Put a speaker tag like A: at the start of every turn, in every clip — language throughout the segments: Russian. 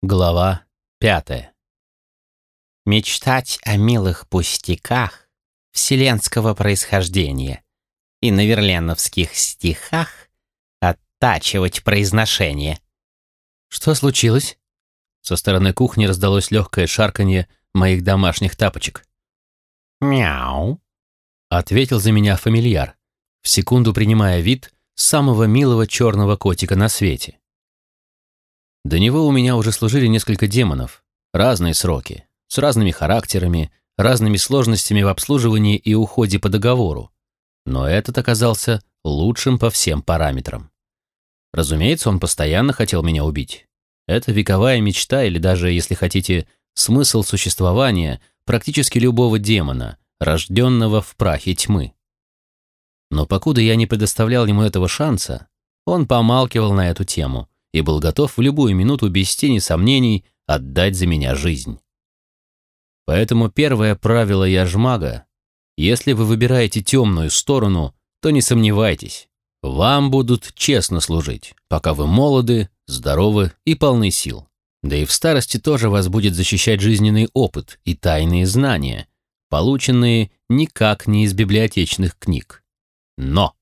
A: Глава пятая.
B: Мечтать о милых пустяках вселенского происхождения и на верленовских стихах оттачивать произношение.
A: Что случилось? Со стороны кухни раздалось легкое шарканье моих домашних тапочек.
B: «Мяу», —
A: ответил за меня фамильяр, в секунду принимая вид самого милого черного котика на свете. До него у меня уже служили несколько демонов, разные сроки, с разными характерами, разными сложностями в обслуживании и уходе по договору. Но этот оказался лучшим по всем параметрам. Разумеется, он постоянно хотел меня убить. Это вековая мечта или даже, если хотите, смысл существования практически любого демона, рожденного в прахе тьмы. Но покуда я не предоставлял ему этого шанса, он помалкивал на эту тему, и был готов в любую минуту без тени сомнений отдать за меня жизнь. Поэтому первое правило Яжмага – если вы выбираете темную сторону, то не сомневайтесь, вам будут честно служить, пока вы молоды, здоровы и полны сил. Да и в старости тоже вас будет защищать жизненный опыт и тайные знания, полученные никак не из библиотечных книг. Но!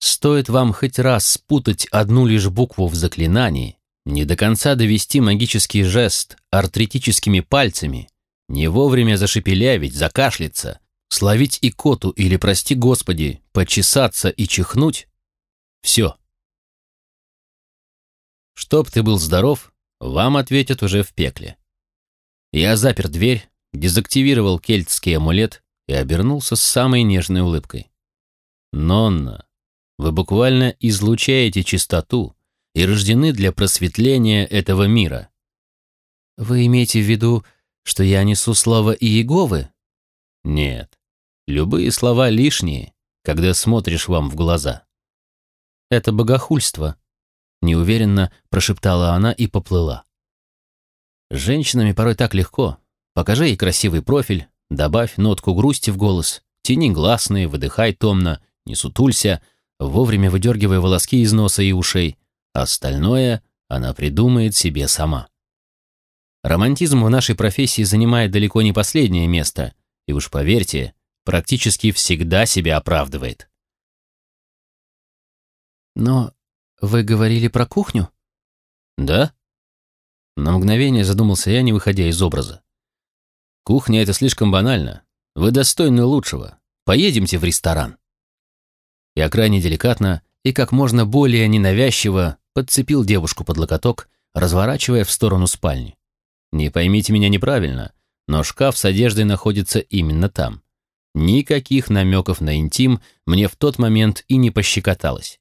A: Стоит вам хоть раз спутать одну лишь букву в заклинании, не до конца довести магический жест артритическими пальцами, не вовремя зашепелявить, закашляться, словить икоту или, прости господи, почесаться и чихнуть — все. Чтоб ты был здоров, вам ответят уже в пекле. Я запер дверь, дезактивировал кельтский амулет и обернулся с самой нежной улыбкой. «Нонна, вы буквально излучаете чистоту и рождены для просветления этого мира. Вы имеете в виду, что я несу слова Иеговы? Нет. Любые слова лишние, когда смотришь вам в глаза. Это богохульство, неуверенно прошептала она и поплыла. С женщинами порой так легко. Покажи ей красивый профиль, добавь нотку грусти в голос, тяни гласные, выдыхай томно, не сутулься, вовремя выдергивая волоски из носа и ушей. Остальное она придумает себе сама. Романтизм в нашей профессии занимает далеко не последнее место, и уж поверьте, практически всегда себя оправдывает. Но вы говорили про кухню? Да? На мгновение задумался я, не выходя из образа. Кухня — это слишком банально. Вы достойны лучшего. Поедемте в ресторан. Я крайне деликатно и как можно более ненавязчиво подцепил девушку под локоток, разворачивая в сторону спальни. Не поймите меня неправильно, но шкаф с одеждой находится именно там. Никаких намеков на интим мне в тот момент и не пощекоталось.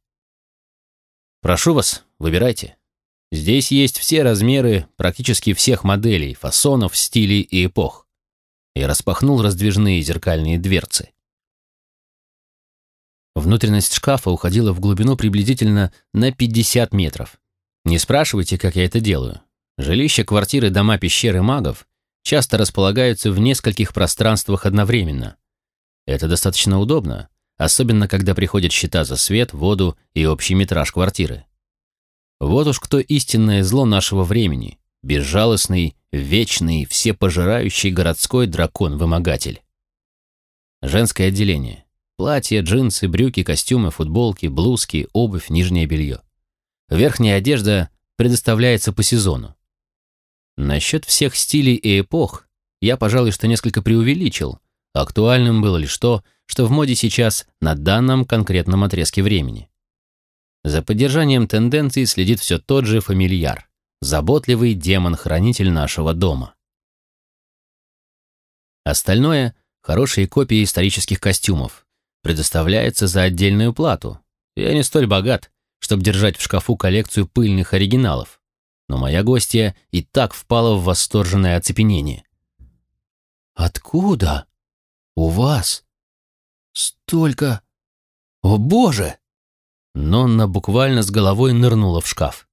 A: Прошу вас, выбирайте. Здесь есть все размеры практически всех моделей, фасонов, стилей и эпох. Я распахнул раздвижные зеркальные дверцы. Внутренность шкафа уходила в глубину приблизительно на 50 метров. Не спрашивайте, как я это делаю. Жилища, квартиры, дома, пещеры магов часто располагаются в нескольких пространствах одновременно. Это достаточно удобно, особенно когда приходят счета за свет, воду и общий метраж квартиры. Вот уж кто истинное зло нашего времени, безжалостный, вечный, всепожирающий городской дракон-вымогатель. Женское отделение. Платья, джинсы, брюки, костюмы, футболки, блузки, обувь, нижнее белье. Верхняя одежда предоставляется по сезону. Насчет всех стилей и эпох я, пожалуй, что несколько преувеличил. Актуальным было лишь то, что в моде сейчас на данном конкретном отрезке времени. За поддержанием тенденций следит все тот же фамильяр, заботливый демон-хранитель нашего дома. Остальное – хорошие копии исторических костюмов, предоставляется за отдельную плату. Я не столь богат, чтобы держать в шкафу коллекцию пыльных оригиналов. Но моя гостья и так впала в восторженное оцепенение. «Откуда? У вас? Столько? О, Боже!» Нонна буквально с головой нырнула в шкаф.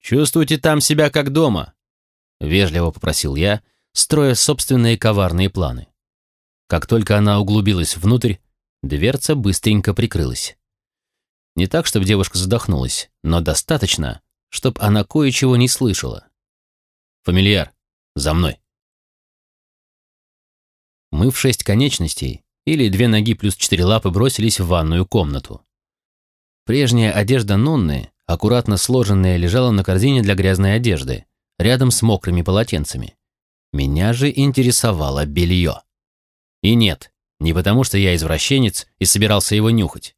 A: «Чувствуйте там себя как дома», — вежливо попросил я, строя собственные коварные планы. Как только она углубилась внутрь, дверца быстренько прикрылась. Не так, чтобы девушка задохнулась, но достаточно, чтоб она кое-чего не слышала. «Фамильяр, за мной!» Мы в шесть конечностей, или две ноги плюс четыре лапы, бросились в ванную комнату. Прежняя одежда Нонны, аккуратно сложенная, лежала на корзине для грязной одежды, рядом с мокрыми полотенцами. Меня же интересовало белье. И нет, не потому что я извращенец и собирался его нюхать.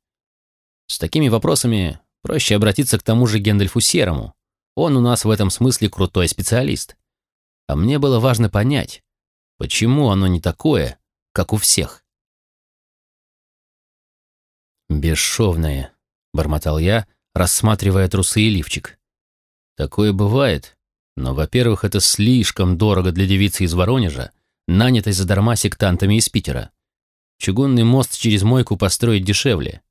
A: С такими вопросами проще обратиться к тому же Гендальфу Серому. Он у нас в этом смысле крутой специалист. А мне было важно понять, почему оно не такое, как у всех. «Бесшовное», — бормотал я, рассматривая трусы и лифчик. «Такое бывает, но, во-первых, это слишком дорого для девицы из Воронежа, нанятой задарма сектантами из Питера. Чугунный мост через мойку построить дешевле.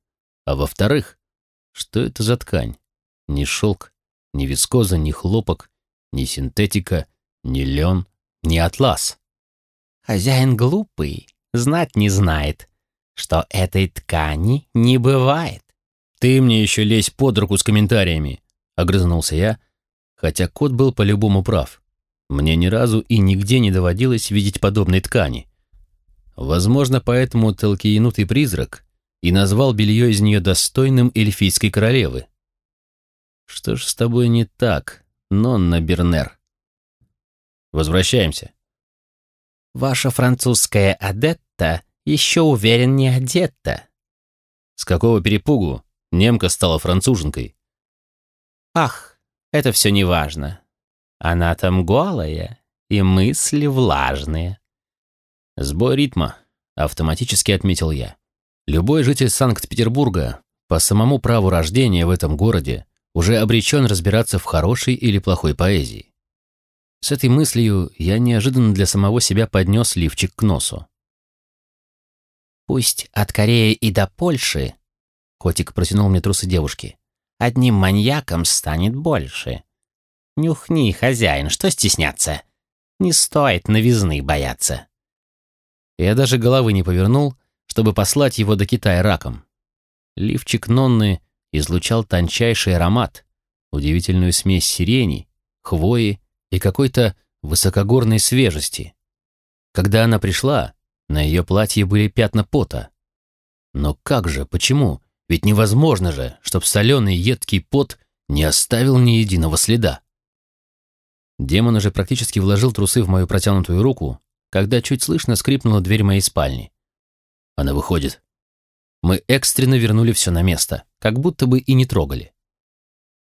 A: А во-вторых, что это за ткань? Ни шелк, ни вискоза, ни хлопок, ни синтетика, ни лен, ни атлас.
B: Хозяин глупый, знать не знает, что этой ткани не бывает.
A: «Ты мне еще лезь под руку с комментариями», — огрызнулся я, хотя кот был по-любому прав. Мне ни разу и нигде не доводилось видеть подобной ткани. Возможно, поэтому толкиенутый призрак и назвал белье из нее достойным эльфийской королевы. Что ж с тобой не так, Нонна Бернер? Возвращаемся.
B: Ваша французская адетта еще уверен не одета.
A: С какого перепугу немка стала француженкой?
B: Ах, это все не важно. Она там голая, и мысли влажные.
A: Сбой ритма, автоматически отметил я. Любой житель Санкт-Петербурга по самому праву рождения в этом городе уже обречен разбираться в хорошей или плохой поэзии. С этой мыслью я неожиданно для самого себя поднес лифчик к носу.
B: «Пусть от Кореи и до Польши», — котик протянул мне трусы девушки, одним маньяком станет больше. Нюхни, хозяин, что стесняться? Не стоит новизны бояться.
A: Я даже головы не повернул, чтобы послать его до Китая раком. Лифчик Нонны излучал тончайший аромат, удивительную смесь сирени, хвои и какой-то высокогорной свежести. Когда она пришла, на ее платье были пятна пота. Но как же, почему? Ведь невозможно же, чтоб соленый едкий пот не оставил ни единого следа. Демон уже практически вложил трусы в мою протянутую руку, когда чуть слышно скрипнула дверь моей спальни. Она выходит. Мы экстренно вернули все на место, как будто бы и не трогали.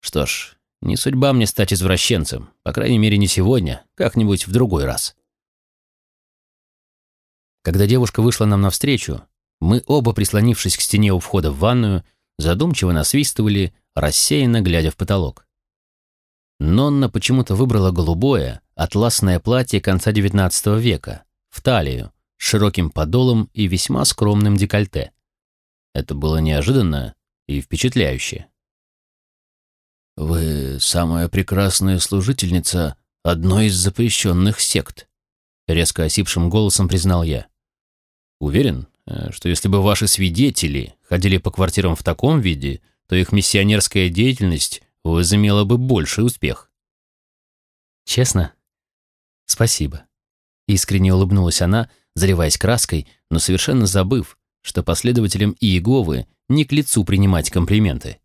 A: Что ж, не судьба мне стать извращенцем, по крайней мере не сегодня, как-нибудь в другой раз. Когда девушка вышла нам навстречу, мы оба, прислонившись к стене у входа в ванную, задумчиво насвистывали, рассеянно глядя в потолок. Нонна почему-то выбрала голубое, атласное платье конца XIX века, в талию, с широким подолом и весьма скромным декольте. Это было неожиданно и впечатляюще. «Вы самая прекрасная служительница одной из запрещенных сект», резко осипшим голосом признал я. «Уверен, Э, что если бы ваши свидетели ходили по квартирам в таком виде, то их миссионерская деятельность возымела бы больший успех. Честно? Спасибо. Искренне улыбнулась она, заливаясь краской, но совершенно забыв, что последователям Иеговы не к лицу принимать комплименты.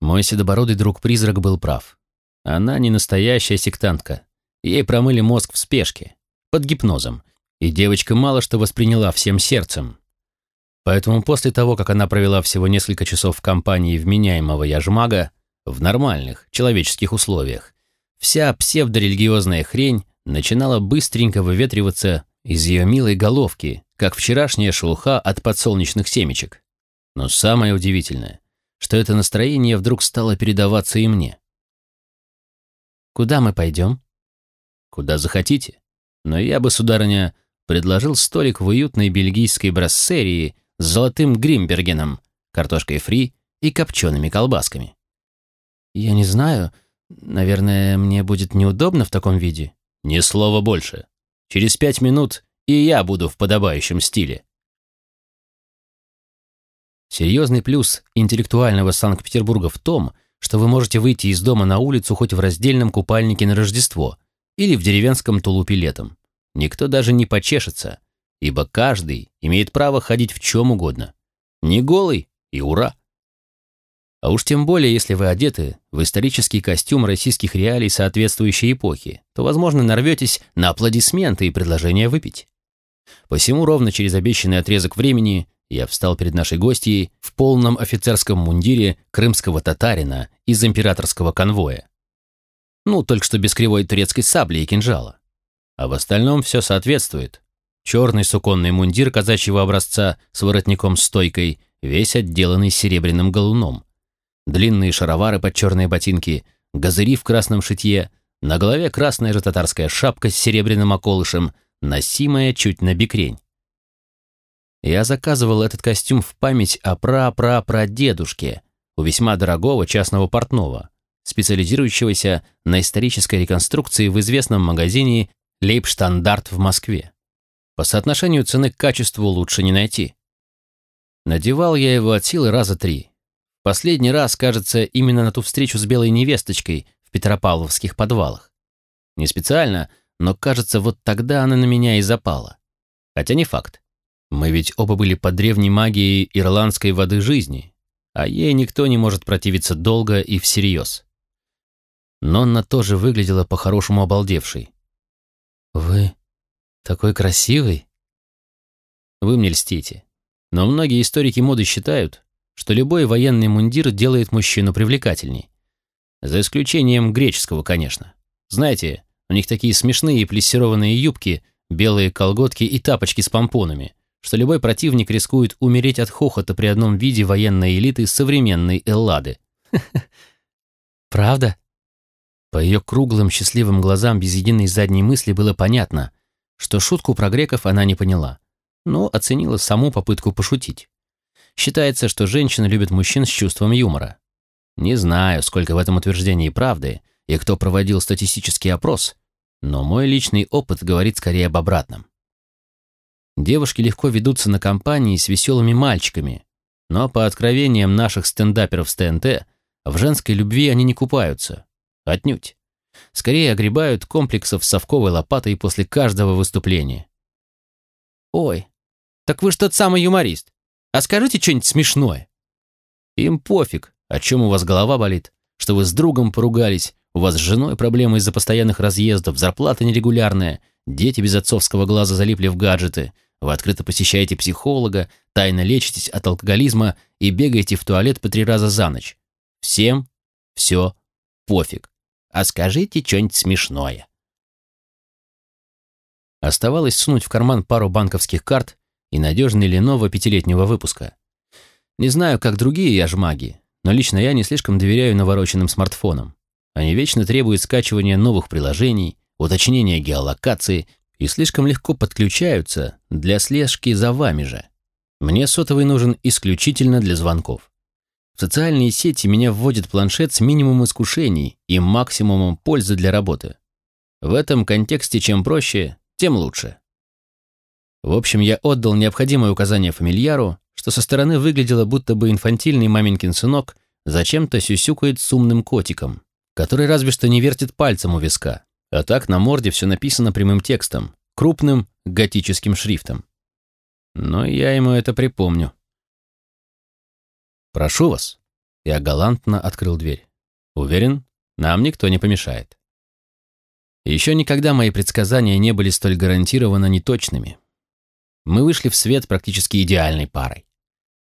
A: Мой седобородый друг-призрак был прав. Она не настоящая сектантка. Ей промыли мозг в спешке, под гипнозом, и девочка мало что восприняла всем сердцем. Поэтому после того, как она провела всего несколько часов в компании вменяемого яжмага, в нормальных, человеческих условиях, вся псевдорелигиозная хрень начинала быстренько выветриваться из ее милой головки, как вчерашняя шелуха от подсолнечных семечек. Но самое удивительное, что это настроение вдруг стало передаваться и мне. «Куда мы пойдем?» «Куда захотите. Но я бы, сударыня, предложил столик в уютной бельгийской брассерии с золотым гримбергеном, картошкой фри и копчеными колбасками. «Я не знаю. Наверное, мне будет неудобно в таком виде». «Ни слова больше. Через пять минут и я буду в подобающем стиле». Серьезный плюс интеллектуального Санкт-Петербурга в том, что вы можете выйти из дома на улицу хоть в раздельном купальнике на Рождество или в деревенском тулупе летом. Никто даже не почешется, ибо каждый имеет право ходить в чем угодно. Не голый и ура! А уж тем более, если вы одеты в исторический костюм российских реалий соответствующей эпохи, то, возможно, нарветесь на аплодисменты и предложение выпить. Посему ровно через обещанный отрезок времени я встал перед нашей гостьей в полном офицерском мундире крымского татарина из императорского конвоя. Ну, только что без кривой турецкой сабли и кинжала. А в остальном все соответствует. Черный суконный мундир казачьего образца с воротником-стойкой, весь отделанный серебряным галуном длинные шаровары под черные ботинки, газыри в красном шитье, на голове красная же татарская шапка с серебряным околышем, носимая чуть на бикрень. Я заказывал этот костюм в память о пра-пра-прадедушке у весьма дорогого частного портного, специализирующегося на исторической реконструкции в известном магазине «Лейбштандарт» в Москве. По соотношению цены к качеству лучше не найти. Надевал я его от силы раза три, Последний раз, кажется, именно на ту встречу с белой невесточкой в Петропавловских подвалах. Не специально, но, кажется, вот тогда она на меня и запала. Хотя не факт. Мы ведь оба были под древней магией ирландской воды жизни, а ей никто не может противиться долго и всерьез. Нонна тоже выглядела по-хорошему обалдевшей. «Вы такой красивый?» «Вы мне льстите. Но многие историки моды считают, что любой военный мундир делает мужчину привлекательней. За исключением греческого, конечно. Знаете, у них такие смешные плессированные юбки, белые колготки и тапочки с помпонами, что любой противник рискует умереть от хохота при одном виде военной элиты современной Эллады. Правда? По ее круглым счастливым глазам без единой задней мысли было понятно, что шутку про греков она не поняла, но оценила саму попытку пошутить. Считается, что женщины любят мужчин с чувством юмора. Не знаю, сколько в этом утверждении правды и кто проводил статистический опрос, но мой личный опыт говорит скорее об обратном. Девушки легко ведутся на компании с веселыми мальчиками, но по откровениям наших стендаперов с ТНТ, в женской любви они не купаются. Отнюдь. Скорее огребают комплексов совковой лопатой после каждого выступления. «Ой, так вы же тот самый юморист. А скажите что-нибудь смешное. Им пофиг, о чем у вас голова болит, что вы с другом поругались, у вас с женой проблемы из-за постоянных разъездов, зарплата нерегулярная, дети без отцовского глаза залипли в гаджеты, вы открыто посещаете психолога, тайно лечитесь от алкоголизма и бегаете в туалет по три раза за ночь. Всем все пофиг. А скажите что-нибудь смешное. Оставалось сунуть в карман пару банковских карт и надежный Lenovo пятилетнего выпуска. Не знаю, как другие яжмаги, но лично я не слишком доверяю навороченным смартфонам. Они вечно требуют скачивания новых приложений, уточнения геолокации и слишком легко подключаются для слежки за вами же. Мне сотовый нужен исключительно для звонков. В социальные сети меня вводит планшет с минимумом искушений и максимумом пользы для работы. В этом контексте чем проще, тем лучше. В общем, я отдал необходимое указание фамильяру, что со стороны выглядело, будто бы инфантильный маменькин сынок зачем-то сюсюкает с умным котиком, который разве что не вертит пальцем у виска. А так на морде все написано прямым текстом, крупным готическим шрифтом. Но я ему это припомню. «Прошу вас». Я галантно открыл дверь. Уверен, нам никто не помешает. Еще никогда мои предсказания не были столь гарантированно неточными. Мы вышли в свет практически идеальной парой.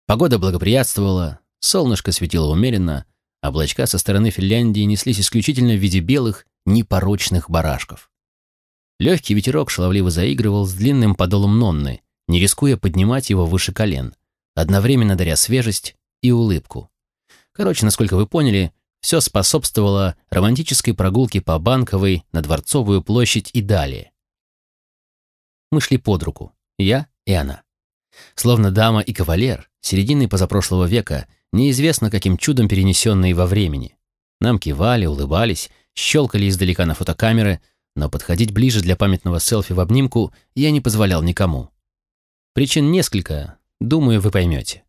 A: Погода благоприятствовала, солнышко светило умеренно, облачка со стороны Финляндии неслись исключительно в виде белых, непорочных барашков. Легкий ветерок шаловливо заигрывал с длинным подолом Нонны, не рискуя поднимать его выше колен, одновременно даря свежесть и улыбку. Короче, насколько вы поняли, все способствовало романтической прогулке по Банковой на Дворцовую площадь и далее. Мы шли под руку. Я и она. Словно дама и кавалер середины позапрошлого века, неизвестно каким чудом перенесенные во времени. Нам кивали, улыбались, щелкали издалека на фотокамеры, но подходить ближе для памятного селфи в обнимку я не позволял никому. Причин несколько, думаю, вы поймете.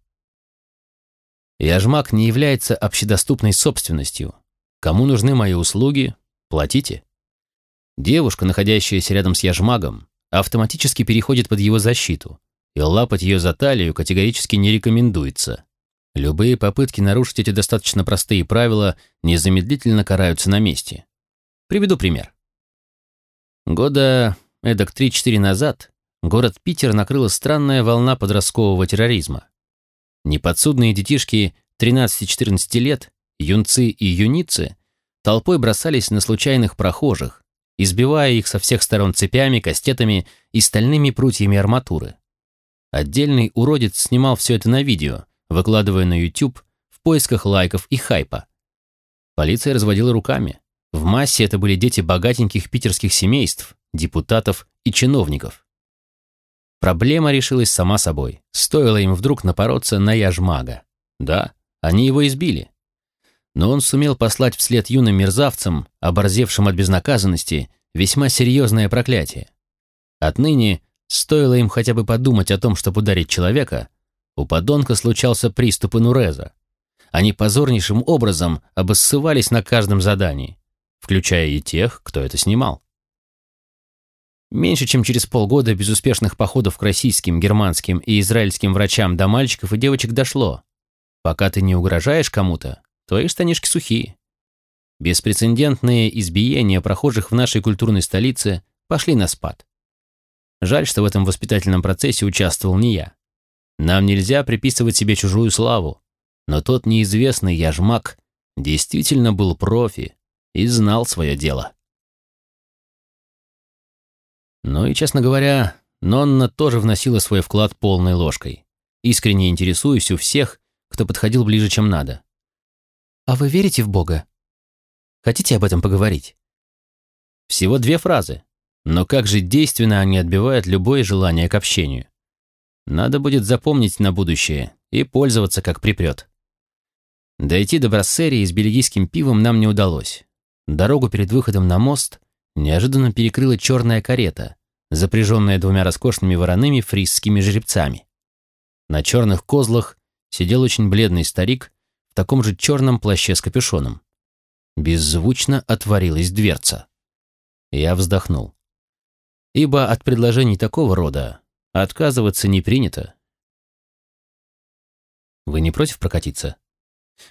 A: Яжмак не является общедоступной собственностью. Кому нужны мои услуги, платите. Девушка, находящаяся рядом с Яжмагом, автоматически переходит под его защиту, и лапать ее за талию категорически не рекомендуется. Любые попытки нарушить эти достаточно простые правила незамедлительно караются на месте. Приведу пример. Года эдак 3-4 назад город Питер накрыла странная волна подросткового терроризма. Неподсудные детишки 13-14 лет, юнцы и юницы, толпой бросались на случайных прохожих, избивая их со всех сторон цепями, кастетами и стальными прутьями арматуры. Отдельный уродец снимал все это на видео, выкладывая на YouTube в поисках лайков и хайпа. Полиция разводила руками. В массе это были дети богатеньких питерских семейств, депутатов и чиновников. Проблема решилась сама собой. Стоило им вдруг напороться на яжмага. Да, они его избили. Но он сумел послать вслед юным мерзавцам, оборзевшим от безнаказанности, весьма серьезное проклятие. Отныне, стоило им хотя бы подумать о том, чтобы ударить человека, у подонка случался приступ инуреза. Они позорнейшим образом обоссывались на каждом задании, включая и тех, кто это снимал. Меньше чем через полгода безуспешных походов к российским, германским и израильским врачам до мальчиков и девочек дошло. Пока ты не угрожаешь кому-то, твои штанишки сухие. Беспрецедентные избиения прохожих в нашей культурной столице пошли на спад. Жаль, что в этом воспитательном процессе участвовал не я. Нам нельзя приписывать себе чужую славу, но тот неизвестный яжмак действительно был профи и знал свое дело. Ну и, честно говоря, Нонна тоже вносила свой вклад полной ложкой, искренне интересуясь у всех, кто подходил ближе, чем надо. «А вы верите в Бога? Хотите об этом поговорить?» Всего две фразы, но как же действенно они отбивают любое желание к общению. Надо будет запомнить на будущее и пользоваться как припрет. Дойти до Брассерии с бельгийским пивом нам не удалось. Дорогу перед выходом на мост неожиданно перекрыла черная карета, запряженная двумя роскошными вороными фрисскими жеребцами. На черных козлах сидел очень бледный старик в таком же черном плаще с капюшоном. Беззвучно отворилась дверца. Я вздохнул. Ибо от предложений такого рода Отказываться не принято. Вы не против прокатиться?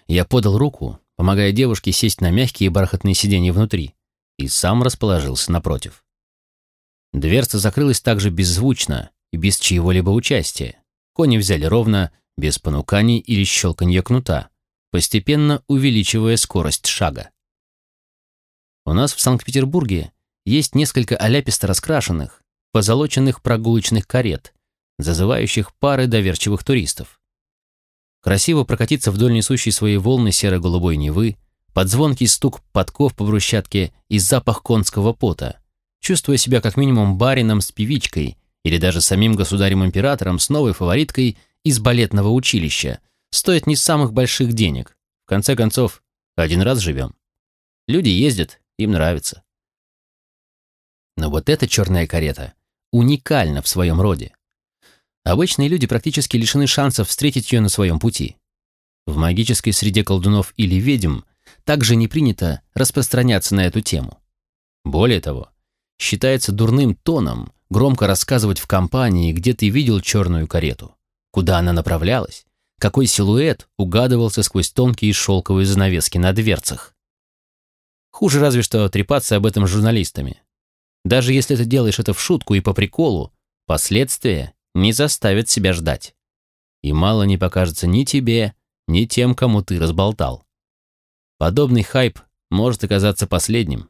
A: Я подал руку, помогая девушке сесть на мягкие бархатные сиденья внутри, и сам расположился напротив. Дверца закрылась также беззвучно и без чьего-либо участия. Кони взяли ровно, без понуканий или щелканья кнута, постепенно увеличивая скорость шага. У нас в Санкт-Петербурге есть несколько аляписто раскрашенных, позолоченных прогулочных карет, зазывающих пары доверчивых туристов. Красиво прокатиться вдоль несущей свои волны серо-голубой Невы, под звонкий стук подков по брусчатке и запах конского пота, чувствуя себя как минимум барином с певичкой или даже самим государем-императором с новой фавориткой из балетного училища, стоит не самых больших денег. В конце концов, один раз живем. Люди ездят, им нравится. Но вот эта черная карета уникальна в своем роде. Обычные люди практически лишены шансов встретить ее на своем пути. В магической среде колдунов или ведьм также не принято распространяться на эту тему. Более того, считается дурным тоном громко рассказывать в компании, где ты видел черную карету, куда она направлялась, какой силуэт угадывался сквозь тонкие шелковые занавески на дверцах. Хуже разве что трепаться об этом с журналистами. Даже если ты делаешь это в шутку и по приколу, последствия не заставят себя ждать. И мало не покажется ни тебе, ни тем, кому ты разболтал. Подобный хайп может оказаться последним.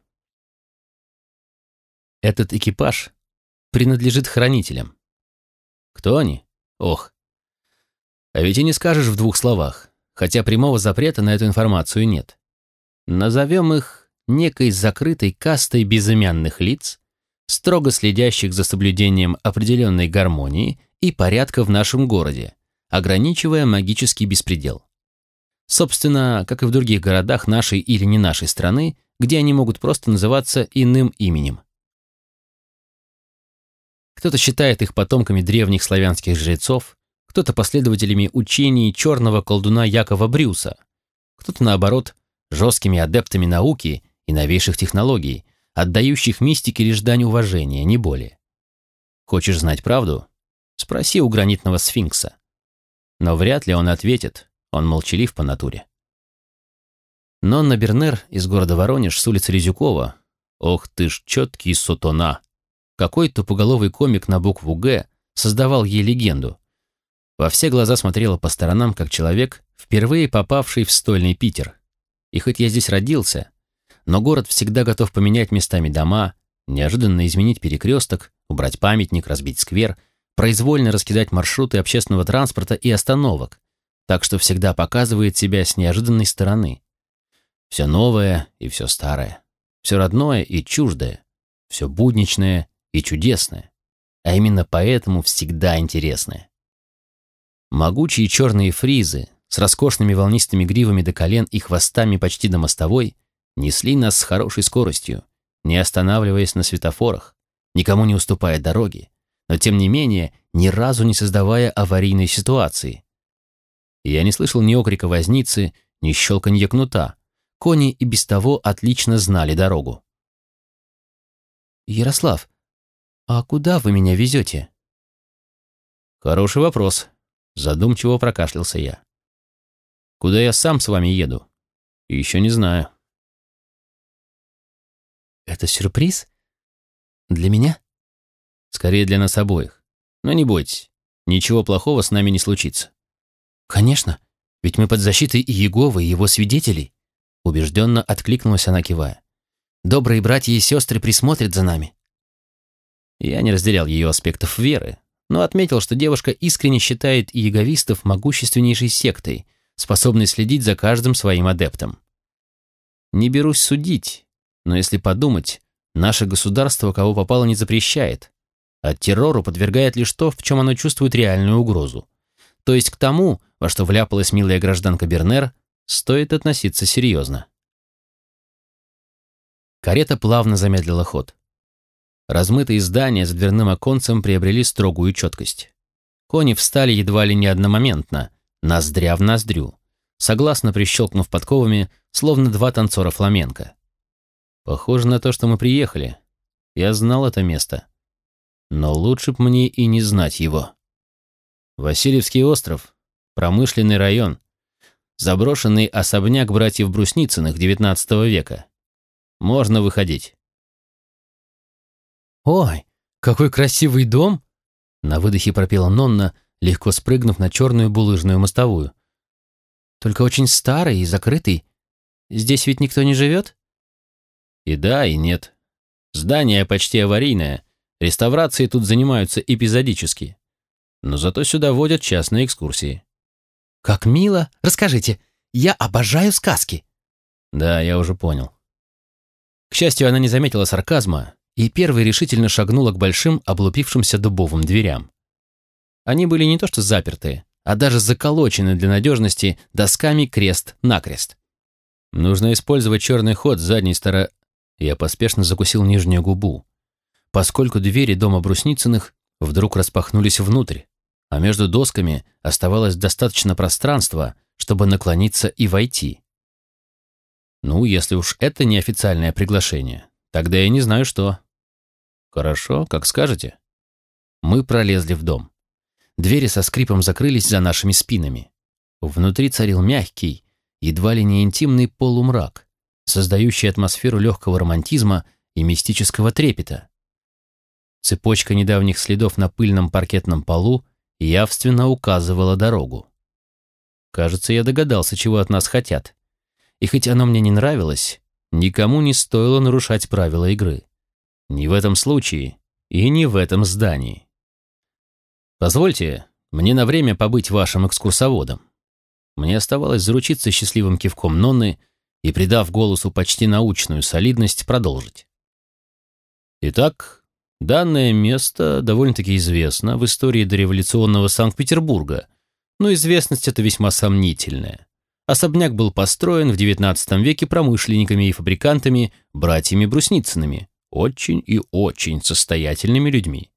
A: Этот экипаж принадлежит хранителям. Кто они? Ох. А ведь и не скажешь в двух словах, хотя прямого запрета на эту информацию нет. Назовем их некой закрытой кастой безымянных лиц, строго следящих за соблюдением определенной гармонии и порядка в нашем городе, ограничивая магический беспредел. Собственно, как и в других городах нашей или не нашей страны, где они могут просто называться иным именем. Кто-то считает их потомками древних славянских жрецов, кто-то последователями учений черного колдуна Якова Брюса, кто-то, наоборот, жесткими адептами науки и новейших технологий, отдающих мистике лишь дань уважения, не более. Хочешь знать правду? Спроси у гранитного сфинкса. Но вряд ли он ответит, он молчалив по натуре. Нонна Бернер из города Воронеж с улицы Резюкова. Ох ты ж четкий сотона. Какой тупоголовый комик на букву «Г» создавал ей легенду. Во все глаза смотрела по сторонам, как человек, впервые попавший в стольный Питер. И хоть я здесь родился, но город всегда готов поменять местами дома, неожиданно изменить перекресток, убрать памятник, разбить сквер, произвольно раскидать маршруты общественного транспорта и остановок, так что всегда показывает себя с неожиданной стороны. Все новое и все старое, все родное и чуждое, все будничное и чудесное, а именно поэтому всегда интересное. Могучие черные фризы с роскошными волнистыми гривами до колен и хвостами почти до мостовой несли нас с хорошей скоростью, не останавливаясь на светофорах, никому не уступая дороги, но тем не менее ни разу не создавая аварийной ситуации. Я не слышал ни окрика возницы, ни щелканья кнута, Кони и без того отлично знали дорогу. «Ярослав, а куда вы меня везете?» «Хороший вопрос», — задумчиво прокашлялся я. «Куда я сам с вами еду? Еще не знаю». «Это сюрприз? Для меня?» «Скорее для нас обоих. Но не бойтесь, ничего плохого с нами не случится». «Конечно, ведь мы под защитой Иеговы и его свидетелей». Убежденно откликнулась она, кивая. «Добрые братья и сестры присмотрят за нами». Я не разделял ее аспектов веры, но отметил, что девушка искренне считает иеговистов могущественнейшей сектой, способной следить за каждым своим адептом. Не берусь судить, но если подумать, наше государство кого попало не запрещает, а террору подвергает лишь то, в чем оно чувствует реальную угрозу. То есть к тому, во что вляпалась милая гражданка Бернер, стоит относиться серьезно. Карета плавно замедлила ход. Размытые здания за дверным оконцем приобрели строгую четкость. Кони встали едва ли не одномоментно, ноздря в ноздрю, согласно прищелкнув подковами, словно два танцора фламенко. Похоже на то, что мы приехали. Я знал это место. Но лучше б мне и не знать его. Васильевский остров, промышленный район, заброшенный особняк братьев Брусницыных XIX века. Можно выходить. «Ой, какой красивый дом!» На выдохе пропела Нонна, легко спрыгнув на черную булыжную мостовую. «Только очень старый и закрытый. Здесь ведь никто не живет?» «И да, и нет. Здание почти аварийное. Реставрацией тут занимаются эпизодически. Но зато сюда водят частные экскурсии.
B: «Как мило! Расскажите, я обожаю сказки!»
A: «Да, я уже понял». К счастью, она не заметила сарказма и первой решительно шагнула к большим облупившимся дубовым дверям. Они были не то что заперты, а даже заколочены для надежности досками крест-накрест. Нужно использовать черный ход с задней стороны. Я поспешно закусил нижнюю губу, поскольку двери дома Брусницыных вдруг распахнулись внутрь а между досками оставалось достаточно пространства, чтобы наклониться и войти. Ну, если уж это не официальное приглашение, тогда я не знаю что. Хорошо, как скажете. Мы пролезли в дом. Двери со скрипом закрылись за нашими спинами. Внутри царил мягкий, едва ли не интимный полумрак, создающий атмосферу легкого романтизма и мистического трепета. Цепочка недавних следов на пыльном паркетном полу явственно указывала дорогу. Кажется, я догадался, чего от нас хотят. И хоть оно мне не нравилось, никому не стоило нарушать правила игры. Ни в этом случае и не в этом здании. Позвольте мне на время побыть вашим экскурсоводом. Мне оставалось заручиться счастливым кивком Нонны и, придав голосу почти научную солидность, продолжить. Итак, Данное место довольно-таки известно в истории дореволюционного Санкт-Петербурга, но известность эта весьма сомнительная. Особняк был построен в XIX веке промышленниками и фабрикантами, братьями Брусницынами, очень и очень состоятельными людьми.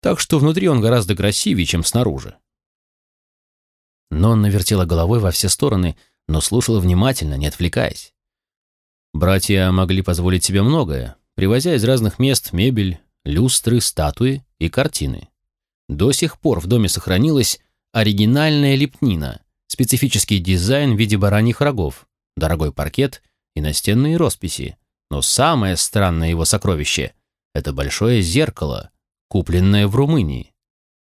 A: Так что внутри он гораздо красивее, чем снаружи. Нонна вертела головой во все стороны, но слушала внимательно, не отвлекаясь. Братья могли позволить себе многое, привозя из разных мест мебель, люстры, статуи и картины. До сих пор в доме сохранилась оригинальная лепнина, специфический дизайн в виде бараньих рогов, дорогой паркет и настенные росписи. Но самое странное его сокровище — это большое зеркало, купленное в Румынии.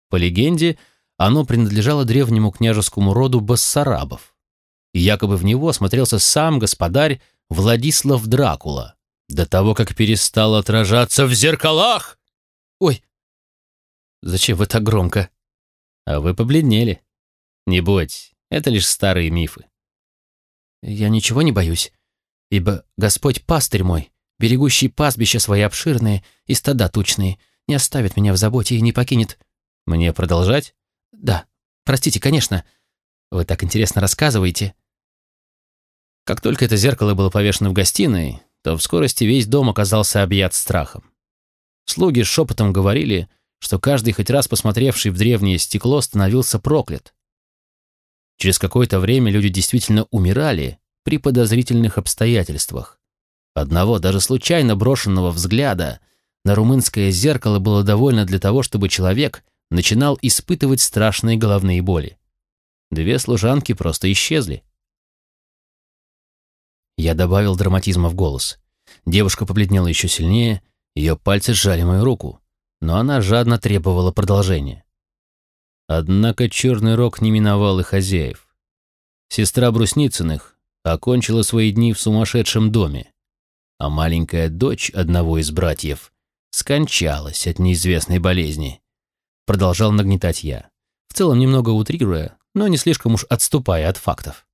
A: По легенде, оно принадлежало древнему княжескому роду Бассарабов. И якобы в него смотрелся сам господарь Владислав Дракула, до того, как перестал отражаться в зеркалах. Ой, зачем вы так громко? А вы побледнели. Не бойтесь, это лишь старые мифы. Я ничего не боюсь, ибо Господь пастырь мой, берегущий пастбища свои обширные и стада тучные, не оставит меня в заботе и не покинет. Мне продолжать? Да, простите, конечно. Вы так интересно рассказываете. Как только это зеркало было повешено в гостиной, то в скорости весь дом оказался объят страхом. Слуги шепотом говорили, что каждый хоть раз посмотревший в древнее стекло становился проклят. Через какое-то время люди действительно умирали при подозрительных обстоятельствах. Одного даже случайно брошенного взгляда на румынское зеркало было довольно для того, чтобы человек начинал испытывать страшные головные боли. Две служанки просто исчезли. Я добавил драматизма в голос. Девушка побледнела еще сильнее, ее пальцы сжали мою руку, но она жадно требовала продолжения. Однако черный рог не миновал и хозяев. Сестра Брусницыных окончила свои дни в сумасшедшем доме, а маленькая дочь одного из братьев скончалась от неизвестной болезни продолжал нагнетать я, в целом немного утрируя, но не слишком уж отступая от фактов.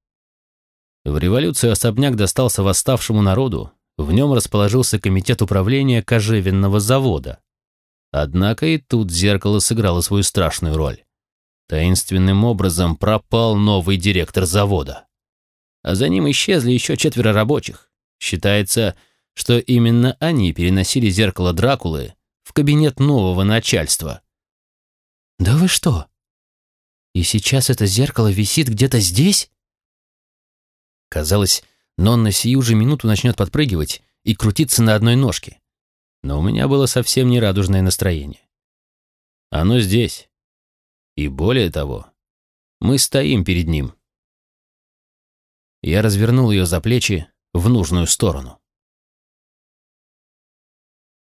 A: В революцию особняк достался восставшему народу, в нем расположился комитет управления кожевенного завода. Однако и тут зеркало сыграло свою страшную роль. Таинственным образом пропал новый директор завода. А за ним исчезли еще четверо рабочих. Считается, что именно они переносили зеркало Дракулы в кабинет нового начальства, «Да вы что? И сейчас это зеркало висит где-то здесь?» Казалось, Нонна сию же минуту начнет подпрыгивать и крутиться на одной ножке. Но у меня было совсем не радужное настроение. Оно здесь. И более того, мы стоим перед ним. Я развернул ее за плечи в нужную сторону.